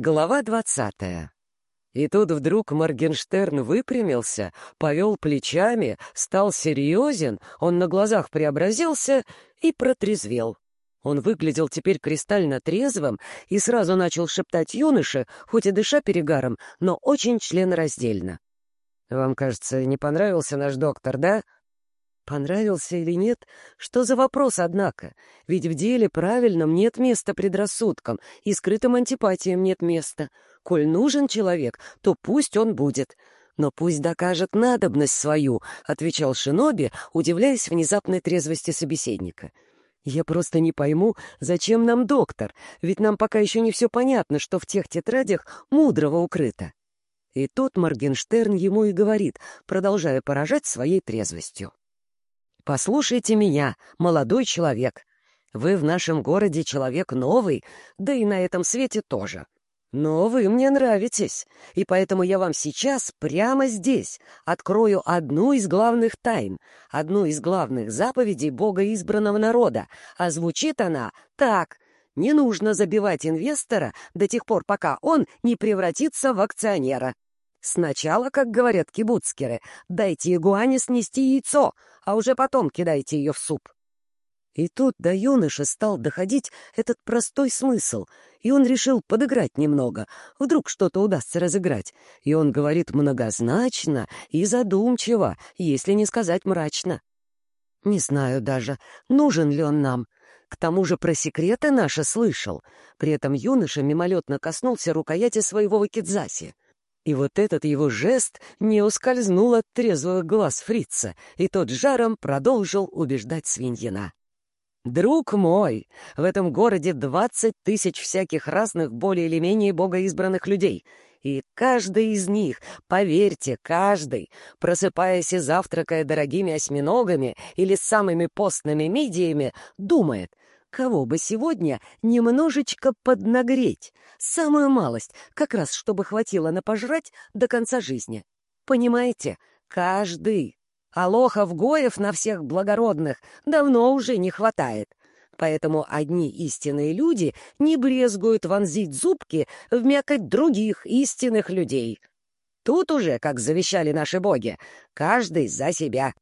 Глава двадцатая. И тут вдруг Моргенштерн выпрямился, повел плечами, стал серьезен, он на глазах преобразился и протрезвел. Он выглядел теперь кристально трезвым и сразу начал шептать юноше, хоть и дыша перегаром, но очень членораздельно. «Вам, кажется, не понравился наш доктор, да?» Понравился или нет? Что за вопрос, однако? Ведь в деле правильном нет места предрассудкам, и скрытым антипатиям нет места. Коль нужен человек, то пусть он будет. Но пусть докажет надобность свою, — отвечал Шиноби, удивляясь внезапной трезвости собеседника. Я просто не пойму, зачем нам доктор, ведь нам пока еще не все понятно, что в тех тетрадях мудрого укрыто. И тут Моргенштерн ему и говорит, продолжая поражать своей трезвостью. Послушайте меня, молодой человек. Вы в нашем городе человек новый, да и на этом свете тоже. Но вы мне нравитесь, и поэтому я вам сейчас, прямо здесь, открою одну из главных тайн, одну из главных заповедей Бога избранного народа, а звучит она так — не нужно забивать инвестора до тех пор, пока он не превратится в акционера. Сначала, как говорят кибуцкеры, дайте игуане снести яйцо, а уже потом кидайте ее в суп. И тут до юноши стал доходить этот простой смысл, и он решил подыграть немного, вдруг что-то удастся разыграть. И он говорит многозначно и задумчиво, если не сказать мрачно. Не знаю даже, нужен ли он нам. К тому же про секреты наши слышал. При этом юноша мимолетно коснулся рукояти своего вакидзаси. И вот этот его жест не ускользнул от трезвых глаз фрица, и тот жаром продолжил убеждать свиньина. «Друг мой, в этом городе двадцать тысяч всяких разных, более или менее богоизбранных людей, и каждый из них, поверьте, каждый, просыпаясь и завтракая дорогими осьминогами или самыми постными мидиями, думает — Кого бы сегодня немножечко поднагреть? Самую малость, как раз чтобы хватило на пожрать до конца жизни. Понимаете, каждый. А лохов-гоев на всех благородных давно уже не хватает. Поэтому одни истинные люди не брезгуют вонзить зубки в мякоть других истинных людей. Тут уже, как завещали наши боги, каждый за себя.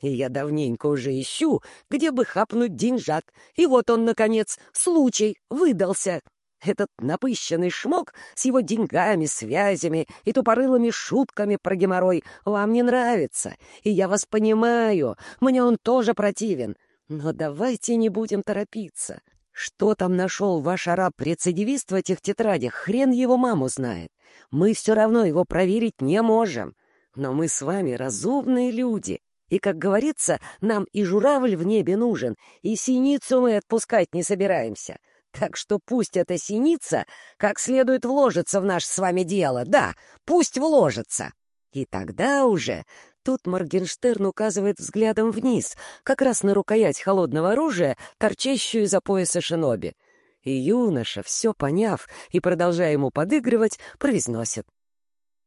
И я давненько уже ищу, где бы хапнуть деньжат. И вот он, наконец, случай выдался. Этот напыщенный шмок с его деньгами, связями и тупорылыми шутками про геморрой вам не нравится. И я вас понимаю, мне он тоже противен. Но давайте не будем торопиться. Что там нашел ваш араб-рецидивист в этих тетрадях, хрен его маму знает. Мы все равно его проверить не можем. Но мы с вами разумные люди, и, как говорится, нам и журавль в небе нужен, и синицу мы отпускать не собираемся. Так что пусть эта синица как следует вложится в наше с вами дело, да, пусть вложится. И тогда уже... Тут Моргенштерн указывает взглядом вниз, как раз на рукоять холодного оружия, торчащую из-за пояса шиноби. И юноша, все поняв и продолжая ему подыгрывать, произносит.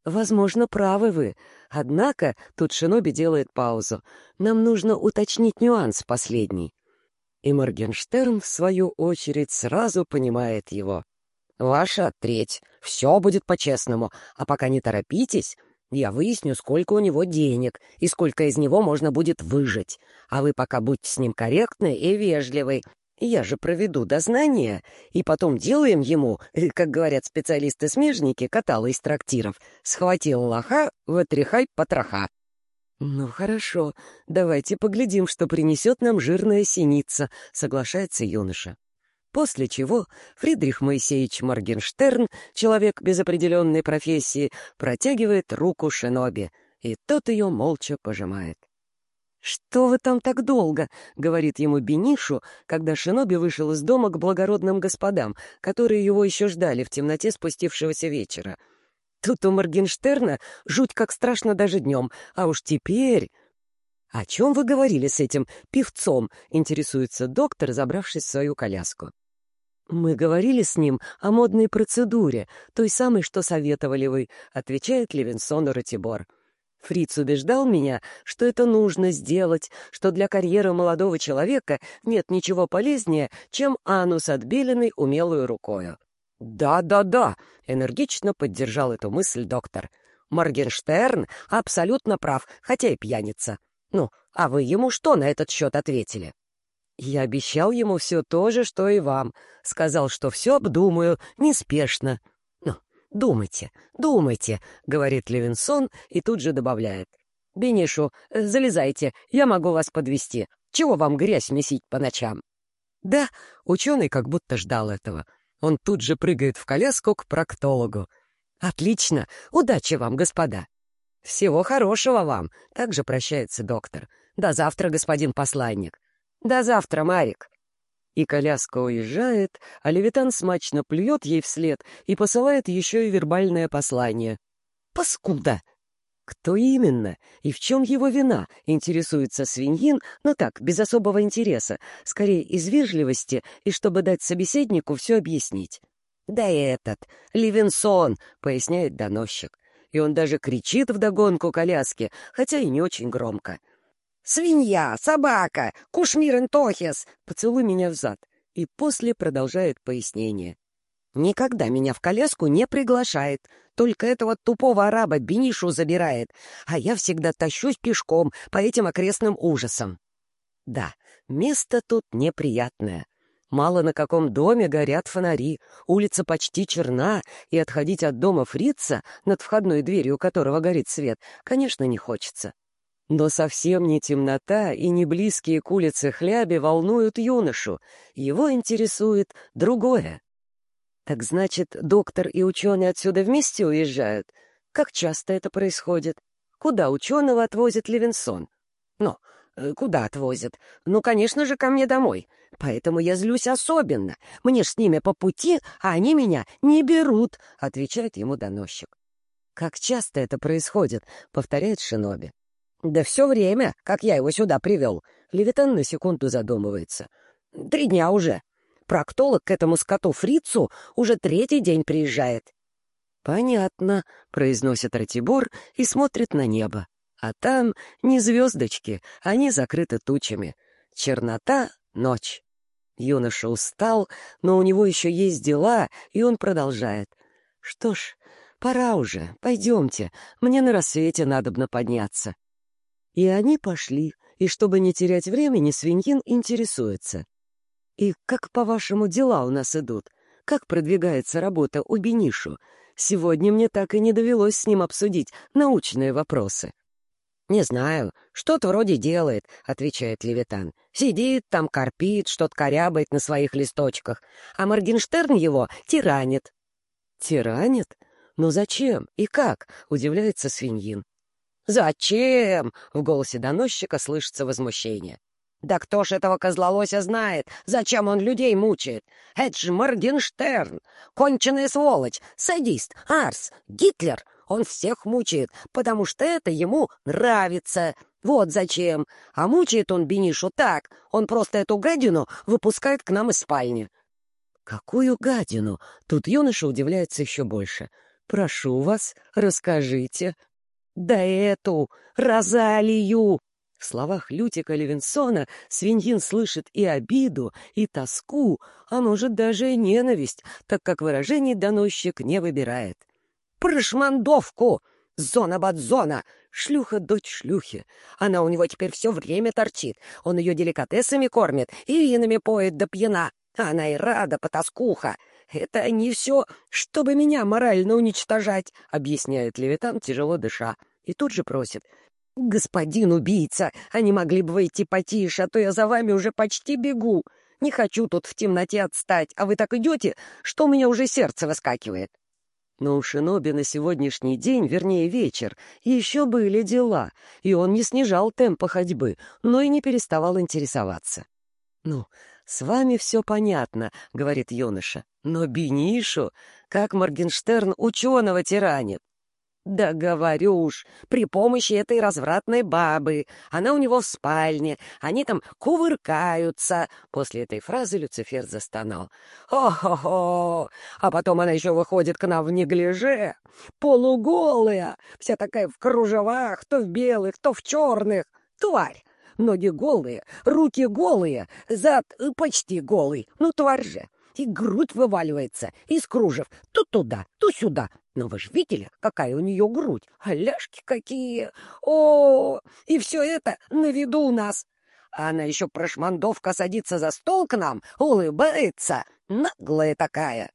«Возможно, правы вы. Однако, тут Шиноби делает паузу, нам нужно уточнить нюанс последний». И Моргенштерн, в свою очередь, сразу понимает его. «Ваша треть. Все будет по-честному. А пока не торопитесь, я выясню, сколько у него денег и сколько из него можно будет выжить. А вы пока будьте с ним корректны и вежливы, я же проведу дознание, и потом делаем ему, э, как говорят специалисты-смежники, катала из трактиров. Схватил лоха, вытряхай потроха. «Ну, хорошо, давайте поглядим, что принесет нам жирная синица», — соглашается юноша. После чего Фридрих Моисеевич Моргенштерн, человек без определенной профессии, протягивает руку Шиноби, и тот ее молча пожимает. «Что вы там так долго?» — говорит ему Бенишу, когда Шиноби вышел из дома к благородным господам, которые его еще ждали в темноте спустившегося вечера. Тут у Моргенштерна жуть как страшно даже днем, а уж теперь... «О чем вы говорили с этим певцом?» — интересуется доктор, забравшись в свою коляску. «Мы говорили с ним о модной процедуре, той самой, что советовали вы», — отвечает Левинсон Ратибор. Фриц убеждал меня, что это нужно сделать, что для карьеры молодого человека нет ничего полезнее, чем анус, отбеленный умелую рукою. «Да-да-да», — энергично поддержал эту мысль доктор. «Моргенштерн абсолютно прав, хотя и пьяница. Ну, а вы ему что на этот счет ответили?» «Я обещал ему все то же, что и вам. Сказал, что все обдумаю, неспешно». «Ну, думайте, думайте», — говорит Левинсон и тут же добавляет. «Бенишу, залезайте, я могу вас подвести. Чего вам грязь месить по ночам?» Да, ученый как будто ждал этого. Он тут же прыгает в коляску к проктологу. «Отлично! Удачи вам, господа!» «Всего хорошего вам!» — также прощается доктор. «До завтра, господин посланник!» «До завтра, Марик!» И коляска уезжает, а Левитан смачно плюет ей вслед и посылает еще и вербальное послание. «Паскуда!» Кто именно? И в чем его вина? Интересуется свиньин, но так, без особого интереса, скорее из вежливости и чтобы дать собеседнику все объяснить. «Да этот, Левинсон», — поясняет доносчик. И он даже кричит вдогонку коляски, хотя и не очень громко. «Свинья! Собака! Кушмир Интохис! Поцелуй меня взад!» И после продолжает пояснение. Никогда меня в коляску не приглашает. Только этого тупого араба Бенишу забирает, а я всегда тащусь пешком по этим окрестным ужасам. Да, место тут неприятное. Мало на каком доме горят фонари, улица почти черна, и отходить от дома фрица, над входной дверью которого горит свет, конечно, не хочется. Но совсем не темнота и не близкие к улице хляби волнуют юношу. Его интересует другое. Так значит, доктор и ученый отсюда вместе уезжают? Как часто это происходит? Куда ученого отвозит Левинсон? Ну, куда отвозят? Ну, конечно же, ко мне домой. Поэтому я злюсь особенно. Мне ж с ними по пути, а они меня не берут, — отвечает ему доносчик. «Как часто это происходит?» — повторяет Шиноби. «Да все время, как я его сюда привел». Левитан на секунду задумывается. «Три дня уже. Проктолог к этому скоту Фрицу уже третий день приезжает. «Понятно», — произносит Ратибор и смотрит на небо. А там не звездочки, они закрыты тучами. Чернота — ночь. Юноша устал, но у него еще есть дела, и он продолжает. «Что ж, пора уже, пойдемте, мне на рассвете надобно подняться». И они пошли, и чтобы не терять времени, свиньин интересуется. «И как, по-вашему, дела у нас идут? Как продвигается работа у Бенишу? Сегодня мне так и не довелось с ним обсудить научные вопросы». «Не знаю. Что-то вроде делает», — отвечает Левитан. «Сидит там, корпит, что-то корябает на своих листочках. А Моргенштерн его тиранит». «Тиранит? Ну зачем и как?» — удивляется свиньин. «Зачем?» — в голосе доносчика слышится возмущение. Да кто ж этого козлолося знает? Зачем он людей мучает? Это же Моргенштерн, конченая сволочь, садист, арс, Гитлер. Он всех мучает, потому что это ему нравится. Вот зачем. А мучает он Бенишу так, он просто эту гадину выпускает к нам из спальни. Какую гадину? Тут юноша удивляется еще больше. Прошу вас, расскажите. Да эту, Розалию, в словах Лютика Левинсона свиньин слышит и обиду, и тоску, а может даже и ненависть, так как выражений доносчик не выбирает. «Прошмандовку! Зона-бадзона! Шлюха-дочь шлюхи! Она у него теперь все время торчит. Он ее деликатесами кормит и винами поет до пьяна. Она и рада, потаскуха. Это не все, чтобы меня морально уничтожать», — объясняет Левитан, тяжело дыша. И тут же просит. «Господин убийца, не могли бы вы идти потише, а то я за вами уже почти бегу. Не хочу тут в темноте отстать, а вы так идете, что у меня уже сердце выскакивает». Но у Шиноби на сегодняшний день, вернее вечер, еще были дела, и он не снижал темпа ходьбы, но и не переставал интересоваться. «Ну, с вами все понятно», — говорит юноша, — «но Бенишу, как Моргенштерн ученого тиранит. «Да говорю уж, при помощи этой развратной бабы. Она у него в спальне, они там кувыркаются». После этой фразы Люцифер застонал. «Хо-хо-хо! А потом она еще выходит к нам в неглиже, полуголая, вся такая в кружевах, то в белых, то в черных. Тварь! Ноги голые, руки голые, зад почти голый. Ну, тварь же!» и грудь вываливается из кружев то туда, то сюда. Но вы же видели, какая у нее грудь? А ляжки какие! О, и все это на виду у нас. Она еще прошмандовка садится за стол к нам, улыбается. Наглая такая.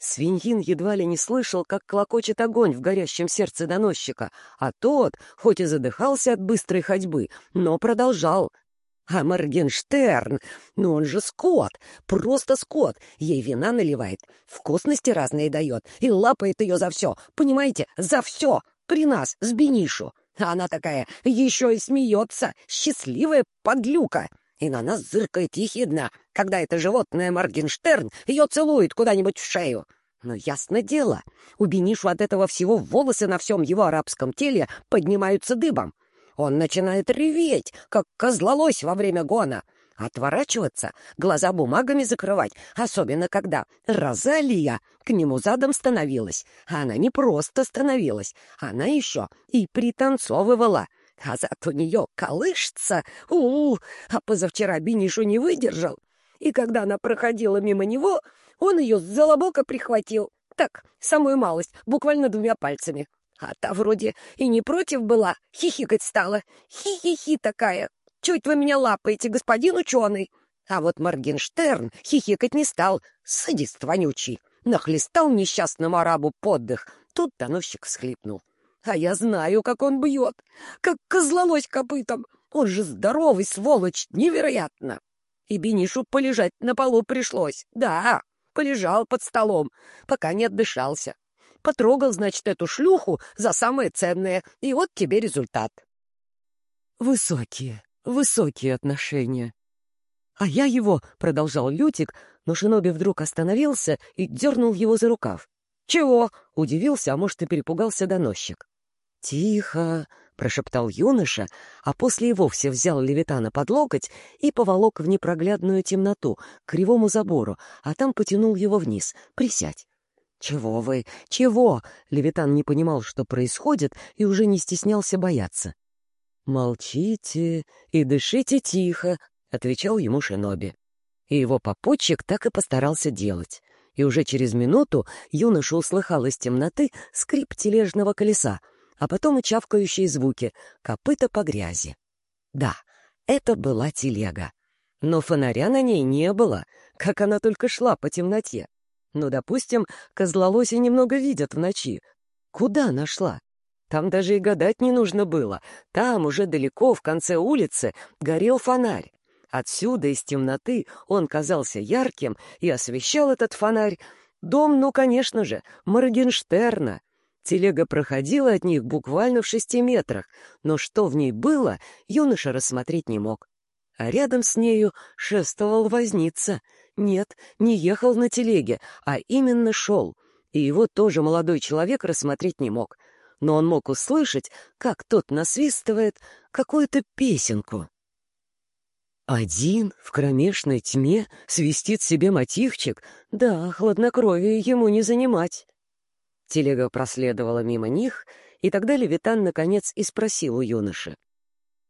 Свиньин едва ли не слышал, как клокочет огонь в горящем сердце доносчика, а тот, хоть и задыхался от быстрой ходьбы, но продолжал. А Моргенштерн, ну он же скот, просто скот, ей вина наливает, вкусности разные дает и лапает ее за все, понимаете, за все, при нас, с Бенишу. А она такая еще и смеется, счастливая подлюка и на нас зыркает ехидно, когда это животное Моргенштерн ее целует куда-нибудь в шею. Но ясно дело, у Бенишу от этого всего волосы на всем его арабском теле поднимаются дыбом. Он начинает реветь, как козлолось во время гона. Отворачиваться, глаза бумагами закрывать, особенно когда Розалия к нему задом становилась. Она не просто становилась, она еще и пританцовывала — зад у нее колышется. У, -у, у А позавчера Бенишу не выдержал. И когда она проходила мимо него, он ее за лобока прихватил. Так, самую малость, буквально двумя пальцами. А та вроде и не против была, хихикать стала. Хи-хи-хи такая. Чуть вы меня лапаете, господин ученый. А вот Моргенштерн хихикать не стал. Садист вонючий. Нахлестал несчастному арабу поддых. Тут доносчик всхлипнул. А я знаю, как он бьет, как козлолось копытом. Он же здоровый, сволочь, невероятно. И Бенишу полежать на полу пришлось. Да, полежал под столом, пока не отдышался. Потрогал, значит, эту шлюху за самое ценное, и вот тебе результат. Высокие, высокие отношения. А я его, — продолжал Лютик, но Шиноби вдруг остановился и дернул его за рукав. «Чего?» — удивился, а может, и перепугался доносчик. «Тихо!» — прошептал юноша, а после и вовсе взял Левитана под локоть и поволок в непроглядную темноту, к кривому забору, а там потянул его вниз. «Присядь!» «Чего вы? Чего?» Левитан не понимал, что происходит, и уже не стеснялся бояться. «Молчите и дышите тихо», — отвечал ему Шиноби. И его попутчик так и постарался делать. И уже через минуту юноша услыхал из темноты скрип тележного колеса, а потом и чавкающие звуки, копыта по грязи. Да, это была телега. Но фонаря на ней не было, как она только шла по темноте. Ну, допустим, козлолоси немного видят в ночи. Куда она шла? Там даже и гадать не нужно было. Там, уже далеко, в конце улицы, горел фонарь. Отсюда, из темноты, он казался ярким и освещал этот фонарь дом, ну, конечно же, Моргенштерна. Телега проходила от них буквально в шести метрах, но что в ней было, юноша рассмотреть не мог. А рядом с нею шествовал возница. Нет, не ехал на телеге, а именно шел. И его тоже молодой человек рассмотреть не мог. Но он мог услышать, как тот насвистывает какую-то песенку. Один в кромешной тьме свистит себе мотивчик, да, хладнокровие ему не занимать. Телега проследовала мимо них, и тогда Левитан наконец и спросил у юноши.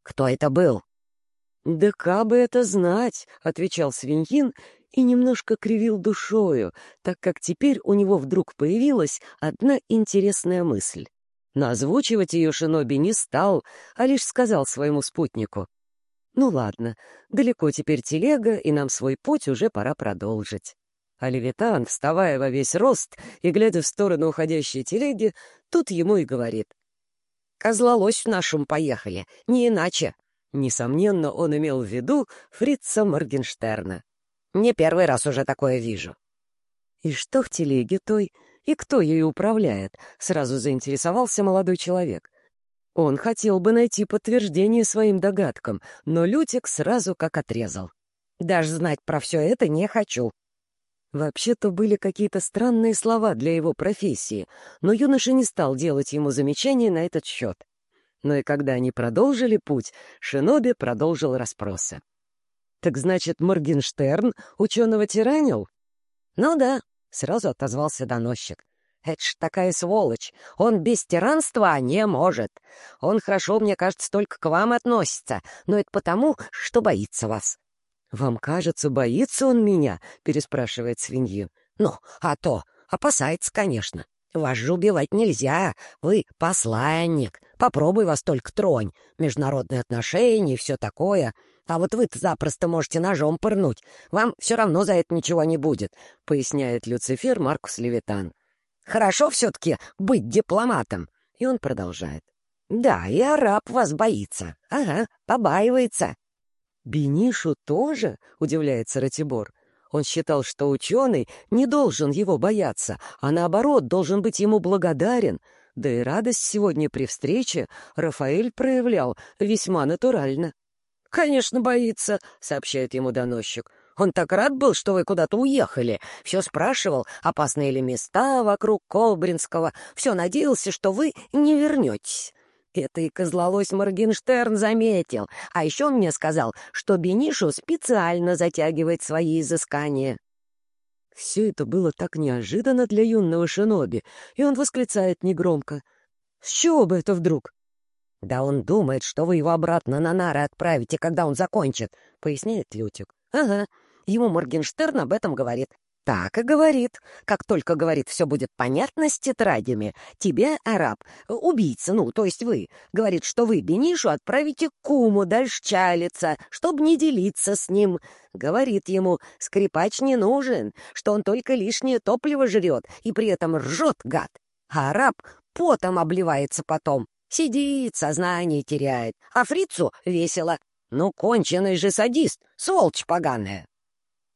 «Кто это был?» «Да кабы это знать», — отвечал свиньин и немножко кривил душою, так как теперь у него вдруг появилась одна интересная мысль. Но озвучивать ее Шиноби не стал, а лишь сказал своему спутнику. «Ну ладно, далеко теперь телега, и нам свой путь уже пора продолжить». А Левитан, вставая во весь рост и глядя в сторону уходящей телеги, тут ему и говорит. «Козлолось в нашем поехали, не иначе». Несомненно, он имел в виду фрица Моргенштерна. «Не первый раз уже такое вижу». «И что в телеге той? И кто ею управляет?» — сразу заинтересовался молодой человек. Он хотел бы найти подтверждение своим догадкам, но Лютик сразу как отрезал. «Даже знать про все это не хочу. Вообще-то были какие-то странные слова для его профессии, но юноша не стал делать ему замечания на этот счет. Но и когда они продолжили путь, Шиноби продолжил расспросы. «Так значит, Моргенштерн ученого тиранил?» «Ну да», — сразу отозвался доносчик. «Это ж такая сволочь. Он без тиранства не может. Он хорошо, мне кажется, только к вам относится, но это потому, что боится вас. «Вам кажется, боится он меня?» — переспрашивает свинью. «Ну, а то, опасается, конечно. Вас же убивать нельзя, вы посланник. Попробуй вас только тронь. Международные отношения и все такое. А вот вы-то запросто можете ножом пырнуть. Вам все равно за это ничего не будет», — поясняет Люцифер Маркус Левитан. «Хорошо все-таки быть дипломатом». И он продолжает. «Да, и араб вас боится. Ага, побаивается». «Бенишу тоже?» — удивляется Ратибор. Он считал, что ученый не должен его бояться, а наоборот, должен быть ему благодарен. Да и радость сегодня при встрече Рафаэль проявлял весьма натурально. «Конечно, боится», — сообщает ему доносчик. «Он так рад был, что вы куда-то уехали. Все спрашивал, опасные ли места вокруг Колбринского. Все надеялся, что вы не вернетесь». Это и козлолось Моргенштерн заметил. А еще он мне сказал, что Бенишу специально затягивает свои изыскания. Все это было так неожиданно для юного шиноби, и он восклицает негромко. «С чего бы это вдруг?» «Да он думает, что вы его обратно на нары отправите, когда он закончит», — поясняет Лютик. «Ага, ему Моргенштерн об этом говорит. Так и говорит. Как только говорит, все будет понятно с тетрадями, тебе, араб, убийца, ну, то есть вы, говорит, что вы Бенишу отправите куму дальше чалиться, чтобы не делиться с ним. Говорит ему, скрипач не нужен, что он только лишнее топливо жрет и при этом ржет, гад. А араб потом обливается потом. Сидит, сознание теряет, а фрицу весело. Ну, конченый же садист, сволочь поганая.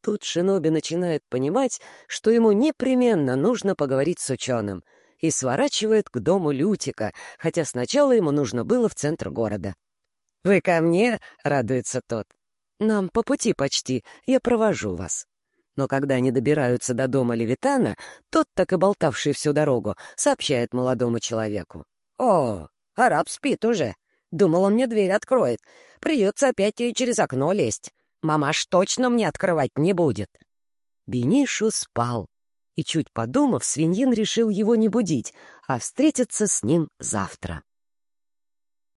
Тут Шиноби начинает понимать, что ему непременно нужно поговорить с ученым, и сворачивает к дому Лютика, хотя сначала ему нужно было в центр города. «Вы ко мне?» — радуется тот. «Нам по пути почти, я провожу вас». Но когда они добираются до дома Левитана, тот, так и болтавший всю дорогу, сообщает молодому человеку. «О, араб спит уже. Думал, он мне дверь откроет. Придется опять ей через окно лезть. Мамаш точно мне открывать не будет. Бенишу спал, и, чуть подумав, свиньин решил его не будить, а встретиться с ним завтра.